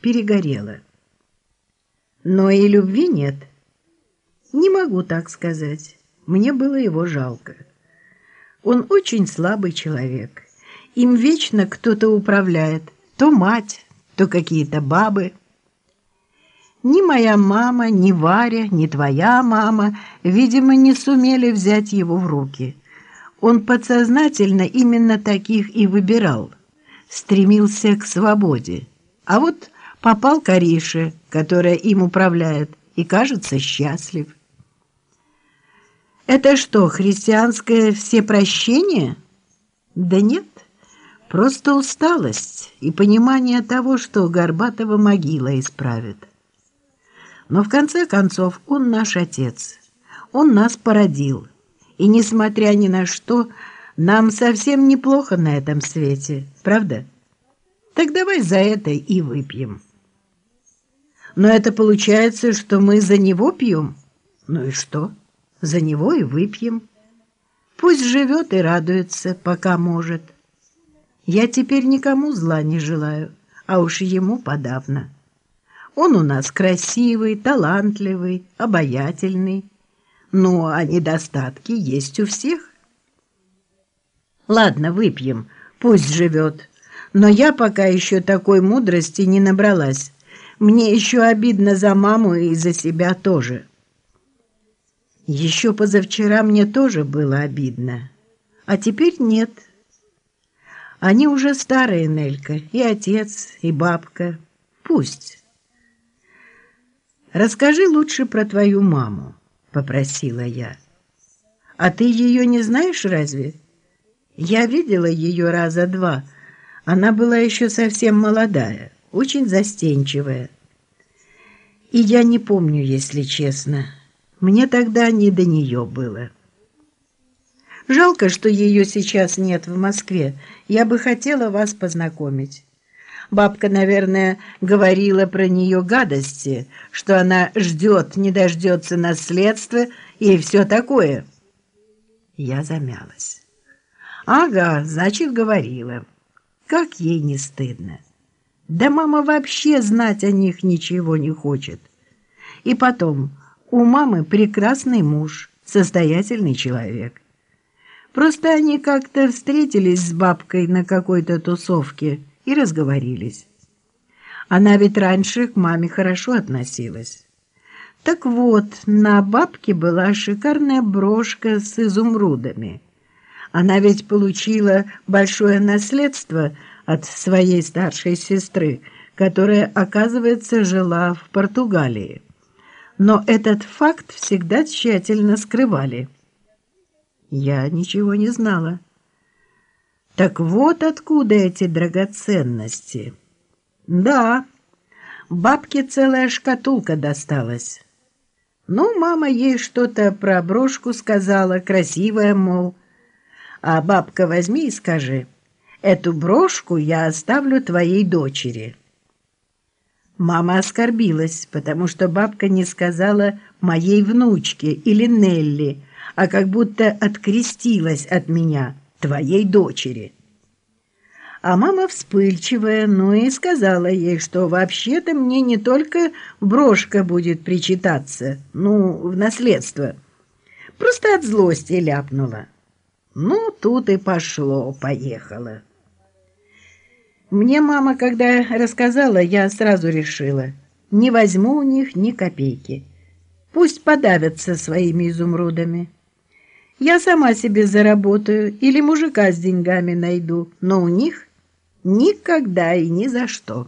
перегорела. Но и любви нет. Не могу так сказать. Мне было его жалко. Он очень слабый человек. Им вечно кто-то управляет. То мать, то какие-то бабы. Ни моя мама, ни Варя, ни твоя мама, видимо, не сумели взять его в руки. Он подсознательно именно таких и выбирал. Стремился к свободе. А вот попал к Арише, которая им управляет, и, кажется, счастлив. Это что, христианское всепрощение? Да нет, просто усталость и понимание того, что Горбатова могила исправит. Но в конце концов он наш отец, он нас породил, и, несмотря ни на что, нам совсем неплохо на этом свете, правда? Так давай за это и выпьем. Но это получается, что мы за него пьем? Ну и что? За него и выпьем. Пусть живет и радуется, пока может. Я теперь никому зла не желаю, а уж ему подавно. Он у нас красивый, талантливый, обаятельный. Ну, а недостатки есть у всех. Ладно, выпьем, пусть живет. Но я пока еще такой мудрости не набралась. Мне еще обидно за маму и за себя тоже. Еще позавчера мне тоже было обидно, а теперь нет. Они уже старые, Нелька, и отец, и бабка. Пусть. «Расскажи лучше про твою маму», — попросила я. «А ты ее не знаешь разве?» «Я видела ее раза два. Она была еще совсем молодая, очень застенчивая. И я не помню, если честно. Мне тогда не до нее было». Жалко, что ее сейчас нет в Москве. Я бы хотела вас познакомить. Бабка, наверное, говорила про нее гадости, что она ждет, не дождется наследства и все такое. Я замялась. Ага, значит, говорила. Как ей не стыдно. Да мама вообще знать о них ничего не хочет. И потом, у мамы прекрасный муж, состоятельный человек. Просто они как-то встретились с бабкой на какой-то тусовке – и разговорились. Она ведь раньше к маме хорошо относилась. Так вот, на бабке была шикарная брошка с изумрудами. Она ведь получила большое наследство от своей старшей сестры, которая, оказывается, жила в Португалии. Но этот факт всегда тщательно скрывали. Я ничего не знала. Так вот откуда эти драгоценности. Да, бабке целая шкатулка досталась. Ну, мама ей что-то про брошку сказала, красивая, мол. А бабка возьми и скажи, эту брошку я оставлю твоей дочери. Мама оскорбилась, потому что бабка не сказала моей внучке или Нелли, а как будто открестилась от меня – твоей дочери. А мама вспыльчивая, ну и сказала ей, что вообще-то мне не только брошка будет причитаться, ну, в наследство. Просто от злости ляпнула. Ну, тут и пошло-поехало. Мне мама, когда рассказала, я сразу решила, не возьму у них ни копейки. Пусть подавятся своими изумрудами. Я сама себе заработаю или мужика с деньгами найду, но у них никогда и ни за что.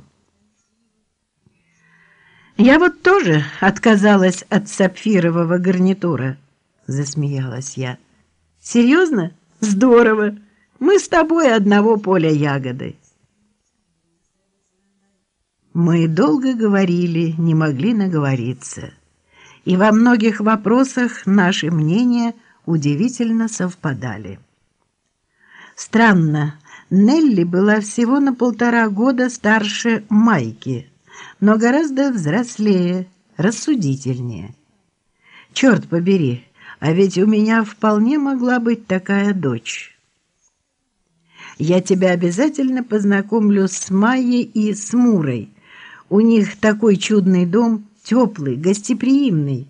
Я вот тоже отказалась от сапфирового гарнитура, засмеялась я. Серьезно? Здорово. Мы с тобой одного поля ягоды. Мы долго говорили, не могли наговориться. И во многих вопросах наши мнения – удивительно совпадали. Странно, Нелли была всего на полтора года старше Майки, но гораздо взрослее, рассудительнее. Черт побери, а ведь у меня вполне могла быть такая дочь. Я тебя обязательно познакомлю с Майей и с Мурой. У них такой чудный дом, теплый, гостеприимный.